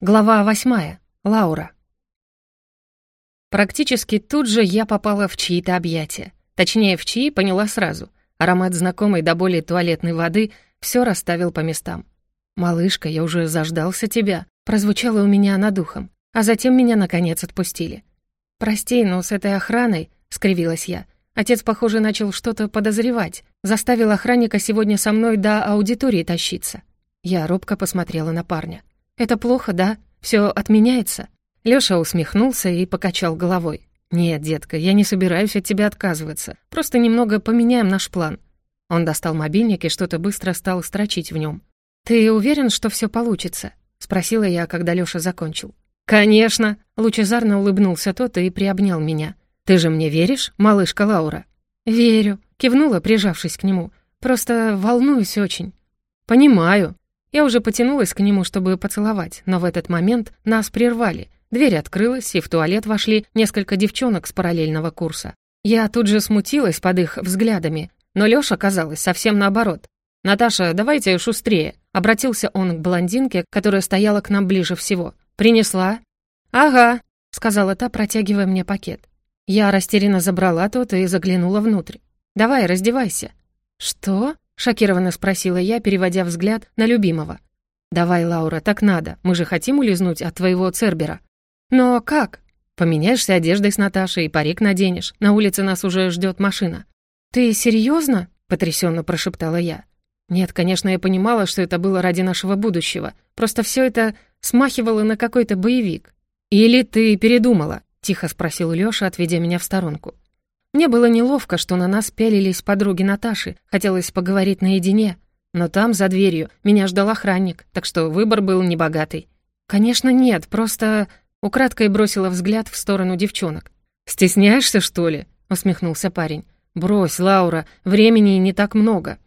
Глава восьмая. Лаура. Практически тут же я попала в чьи-то объятия. Точнее, в чьи поняла сразу. Аромат знакомой до боли туалетной воды все расставил по местам. «Малышка, я уже заждался тебя», прозвучало у меня над ухом, а затем меня, наконец, отпустили. «Прости, но с этой охраной», — скривилась я. Отец, похоже, начал что-то подозревать, заставил охранника сегодня со мной до аудитории тащиться. Я робко посмотрела на парня. Это плохо, да? Все отменяется?» Лёша усмехнулся и покачал головой. «Нет, детка, я не собираюсь от тебя отказываться. Просто немного поменяем наш план». Он достал мобильник и что-то быстро стал строчить в нём. «Ты уверен, что все получится?» — спросила я, когда Лёша закончил. «Конечно!» — лучезарно улыбнулся тот и приобнял меня. «Ты же мне веришь, малышка Лаура?» «Верю», — кивнула, прижавшись к нему. «Просто волнуюсь очень». «Понимаю», я уже потянулась к нему, чтобы поцеловать, но в этот момент нас прервали. Дверь открылась, и в туалет вошли несколько девчонок с параллельного курса. Я тут же смутилась под их взглядами, но Лёша казалось совсем наоборот. «Наташа, давайте шустрее», — обратился он к блондинке, которая стояла к нам ближе всего. «Принесла?» «Ага», — сказала та, протягивая мне пакет. Я растерянно забрала тот и заглянула внутрь. «Давай, раздевайся». «Что?» Шокированно спросила я, переводя взгляд на любимого. «Давай, Лаура, так надо. Мы же хотим улизнуть от твоего Цербера». «Но как?» «Поменяешься одеждой с Наташей и парик наденешь. На улице нас уже ждет машина». «Ты серьезно? потрясенно прошептала я. «Нет, конечно, я понимала, что это было ради нашего будущего. Просто все это смахивало на какой-то боевик». «Или ты передумала?» — тихо спросил Лёша, отведя меня в сторонку. Мне было неловко, что на нас пялились подруги Наташи. Хотелось поговорить наедине. Но там, за дверью, меня ждал охранник, так что выбор был небогатый. «Конечно, нет, просто...» Украдкой бросила взгляд в сторону девчонок. «Стесняешься, что ли?» — усмехнулся парень. «Брось, Лаура, времени не так много».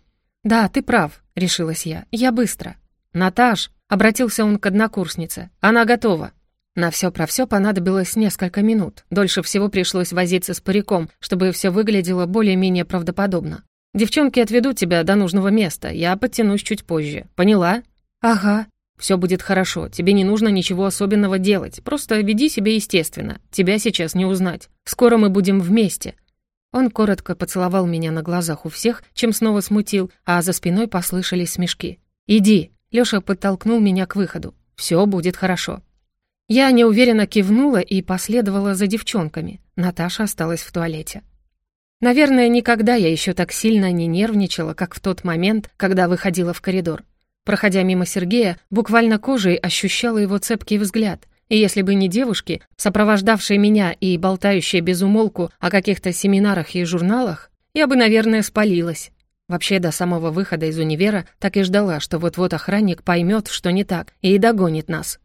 «Да, ты прав», — решилась я. «Я быстро». «Наташ», — обратился он к однокурснице, — «она готова». На все про все понадобилось несколько минут. Дольше всего пришлось возиться с париком, чтобы все выглядело более-менее правдоподобно. «Девчонки отведут тебя до нужного места, я подтянусь чуть позже. Поняла?» «Ага». «Все будет хорошо, тебе не нужно ничего особенного делать, просто веди себя естественно, тебя сейчас не узнать. Скоро мы будем вместе». Он коротко поцеловал меня на глазах у всех, чем снова смутил, а за спиной послышались смешки. «Иди!» — Лёша подтолкнул меня к выходу. «Все будет хорошо». Я неуверенно кивнула и последовала за девчонками. Наташа осталась в туалете. Наверное, никогда я еще так сильно не нервничала, как в тот момент, когда выходила в коридор. Проходя мимо Сергея, буквально кожей ощущала его цепкий взгляд. И если бы не девушки, сопровождавшие меня и болтающие без умолку о каких-то семинарах и журналах, я бы, наверное, спалилась. Вообще, до самого выхода из универа так и ждала, что вот-вот охранник поймет, что не так, и догонит нас.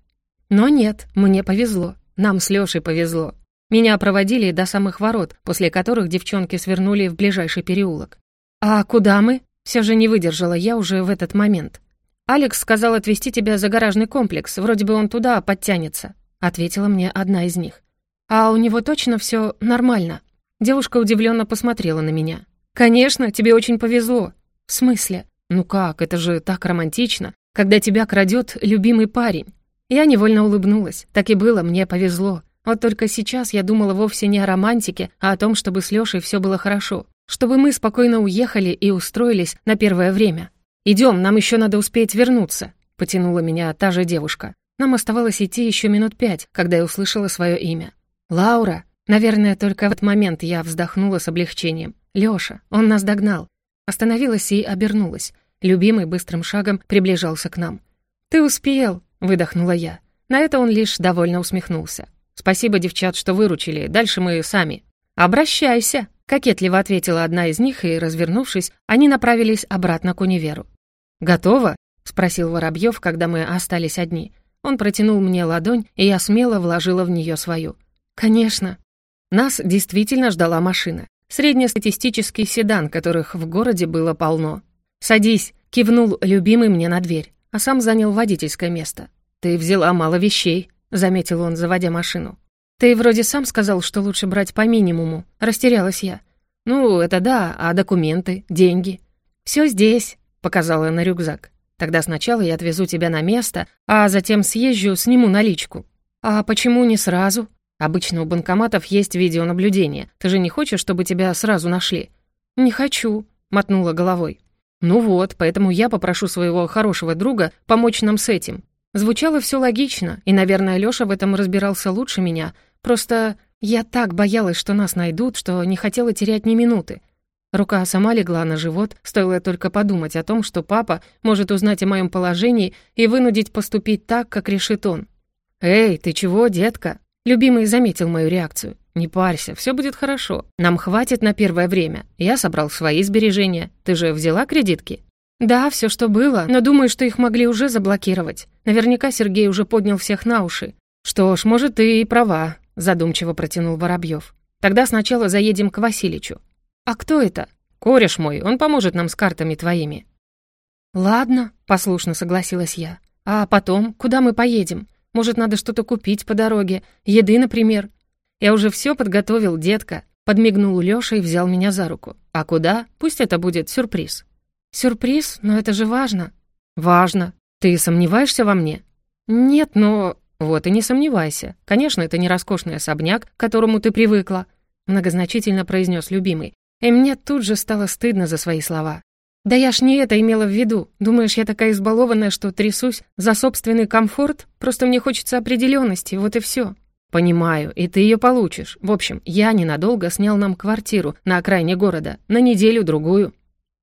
Но нет, мне повезло. Нам с Лёшей повезло. Меня проводили до самых ворот, после которых девчонки свернули в ближайший переулок. «А куда мы?» Все же не выдержала я уже в этот момент. «Алекс сказал отвезти тебя за гаражный комплекс, вроде бы он туда подтянется», ответила мне одна из них. «А у него точно все нормально?» Девушка удивленно посмотрела на меня. «Конечно, тебе очень повезло». «В смысле?» «Ну как, это же так романтично, когда тебя крадет любимый парень. Я невольно улыбнулась. Так и было, мне повезло. Вот только сейчас я думала вовсе не о романтике, а о том, чтобы с Лёшей всё было хорошо. Чтобы мы спокойно уехали и устроились на первое время. «Идём, нам ещё надо успеть вернуться», — потянула меня та же девушка. Нам оставалось идти ещё минут пять, когда я услышала своё имя. «Лаура!» Наверное, только в этот момент я вздохнула с облегчением. «Лёша, он нас догнал». Остановилась и обернулась. Любимый быстрым шагом приближался к нам. «Ты успел!» выдохнула я. На это он лишь довольно усмехнулся. «Спасибо, девчат, что выручили. Дальше мы сами». «Обращайся», — кокетливо ответила одна из них, и, развернувшись, они направились обратно к универу. «Готово?» — спросил Воробьев, когда мы остались одни. Он протянул мне ладонь, и я смело вложила в нее свою. «Конечно». Нас действительно ждала машина. Среднестатистический седан, которых в городе было полно. «Садись», — кивнул любимый мне на дверь, а сам занял водительское место место и взяла мало вещей», — заметил он, заводя машину. «Ты вроде сам сказал, что лучше брать по минимуму», — растерялась я. «Ну, это да, а документы, деньги?» «Все здесь», — показала на рюкзак. «Тогда сначала я отвезу тебя на место, а затем съезжу, сниму наличку». «А почему не сразу?» «Обычно у банкоматов есть видеонаблюдение. Ты же не хочешь, чтобы тебя сразу нашли?» «Не хочу», — мотнула головой. «Ну вот, поэтому я попрошу своего хорошего друга помочь нам с этим. Звучало все логично, и, наверное, Лёша в этом разбирался лучше меня. Просто я так боялась, что нас найдут, что не хотела терять ни минуты. Рука сама легла на живот, стоило только подумать о том, что папа может узнать о моем положении и вынудить поступить так, как решит он. «Эй, ты чего, детка?» Любимый заметил мою реакцию. «Не парься, все будет хорошо. Нам хватит на первое время. Я собрал свои сбережения. Ты же взяла кредитки?» Да, все, что было, но думаю, что их могли уже заблокировать. Наверняка Сергей уже поднял всех на уши. Что ж, может, ты и права, задумчиво протянул Воробьев. Тогда сначала заедем к Василичу. А кто это? Кореш мой, он поможет нам с картами твоими. Ладно, послушно согласилась я. А потом, куда мы поедем? Может, надо что-то купить по дороге, еды, например. Я уже все подготовил, детка, подмигнул Лёша и взял меня за руку. А куда? Пусть это будет сюрприз. «Сюрприз? Но это же важно». «Важно. Ты сомневаешься во мне?» «Нет, но...» «Вот и не сомневайся. Конечно, это не роскошный особняк, к которому ты привыкла», многозначительно произнес любимый. И мне тут же стало стыдно за свои слова. «Да я ж не это имела в виду. Думаешь, я такая избалованная, что трясусь за собственный комфорт? Просто мне хочется определенности, вот и все. «Понимаю, и ты ее получишь. В общем, я ненадолго снял нам квартиру на окраине города, на неделю-другую.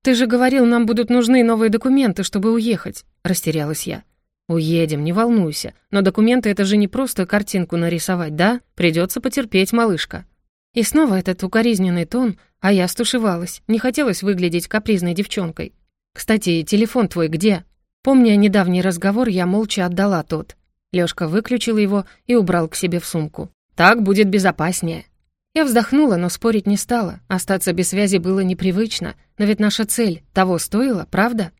«Ты же говорил, нам будут нужны новые документы, чтобы уехать», — растерялась я. «Уедем, не волнуйся. Но документы — это же не просто картинку нарисовать, да? Придется потерпеть, малышка». И снова этот укоризненный тон, а я стушевалась, не хотелось выглядеть капризной девчонкой. «Кстати, телефон твой где?» Помня недавний разговор, я молча отдала тот. Лёшка выключил его и убрал к себе в сумку. «Так будет безопаснее». Я вздохнула, но спорить не стала. Остаться без связи было непривычно, но ведь наша цель того стоила, правда?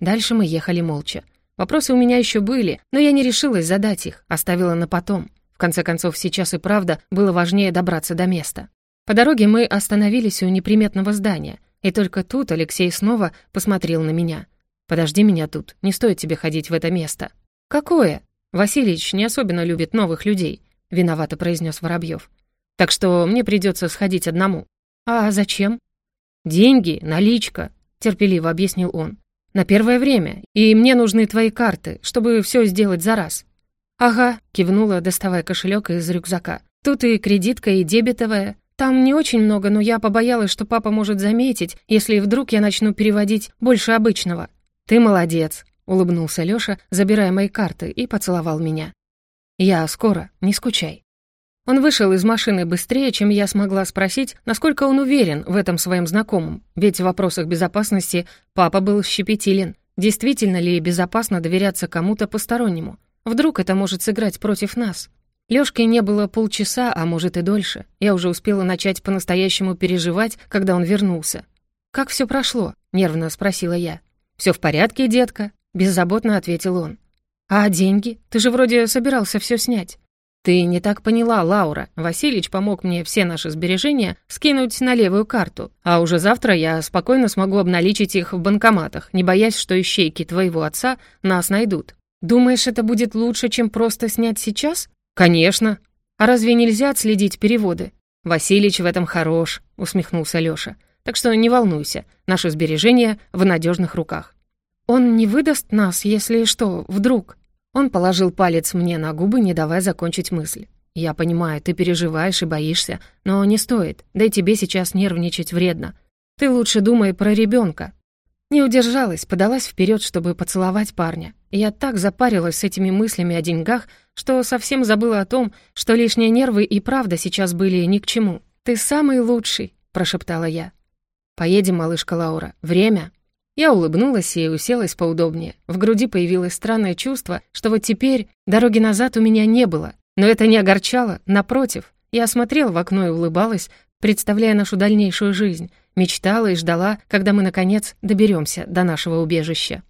Дальше мы ехали молча. Вопросы у меня еще были, но я не решилась задать их, оставила на потом. В конце концов, сейчас и правда было важнее добраться до места. По дороге мы остановились у неприметного здания, и только тут Алексей снова посмотрел на меня. «Подожди меня тут, не стоит тебе ходить в это место». «Какое?» «Васильич не особенно любит новых людей», — виновато произнес Воробьев. Так что мне придется сходить одному». «А зачем?» «Деньги, наличка», — терпеливо объяснил он. «На первое время. И мне нужны твои карты, чтобы все сделать за раз». «Ага», — кивнула, доставая кошелек из рюкзака. «Тут и кредитка, и дебетовая. Там не очень много, но я побоялась, что папа может заметить, если вдруг я начну переводить больше обычного». «Ты молодец», — улыбнулся Лёша, забирая мои карты, и поцеловал меня. «Я скоро, не скучай». Он вышел из машины быстрее, чем я смогла спросить, насколько он уверен в этом своем знакомом, ведь в вопросах безопасности папа был щепетилен. Действительно ли безопасно доверяться кому-то постороннему? Вдруг это может сыграть против нас? Лёшки не было полчаса, а может и дольше. Я уже успела начать по-настоящему переживать, когда он вернулся. «Как всё прошло?» — нервно спросила я. «Всё в порядке, детка», — беззаботно ответил он. «А деньги? Ты же вроде собирался всё снять». «Ты не так поняла, Лаура. Васильич помог мне все наши сбережения скинуть на левую карту, а уже завтра я спокойно смогу обналичить их в банкоматах, не боясь, что ищейки твоего отца нас найдут». «Думаешь, это будет лучше, чем просто снять сейчас?» «Конечно». «А разве нельзя отследить переводы?» «Васильич в этом хорош», — усмехнулся Лёша. «Так что не волнуйся, наши сбережения в надежных руках». «Он не выдаст нас, если что, вдруг?» Он положил палец мне на губы, не давая закончить мысль. «Я понимаю, ты переживаешь и боишься, но не стоит, да и тебе сейчас нервничать вредно. Ты лучше думай про ребенка. Не удержалась, подалась вперед, чтобы поцеловать парня. Я так запарилась с этими мыслями о деньгах, что совсем забыла о том, что лишние нервы и правда сейчас были ни к чему. «Ты самый лучший», — прошептала я. «Поедем, малышка Лаура. Время». Я улыбнулась и уселась поудобнее. В груди появилось странное чувство, что вот теперь дороги назад у меня не было. Но это не огорчало, напротив. Я смотрела в окно и улыбалась, представляя нашу дальнейшую жизнь. Мечтала и ждала, когда мы, наконец, доберемся до нашего убежища.